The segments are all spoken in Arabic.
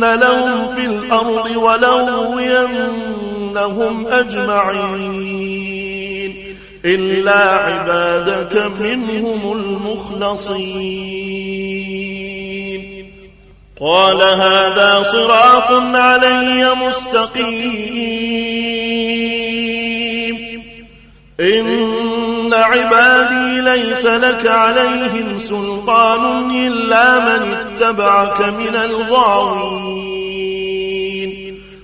لهم في الأرض ولغوينهم أجمعين إلا عبادك منهم المخلصين قال هذا صراط علي مستقيم إن عبادي ليس لك عليهم سلطان إلا من اتبعك من الغاوين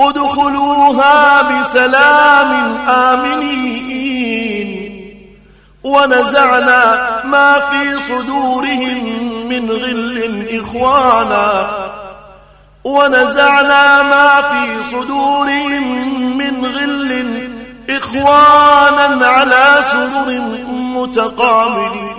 ادخلوها بسلام آمنين. ونزعنا ما في صدورهم من غل إخوانا. ونزعنا ما في صدورهم من غل إخوانا على سرر متقابلين.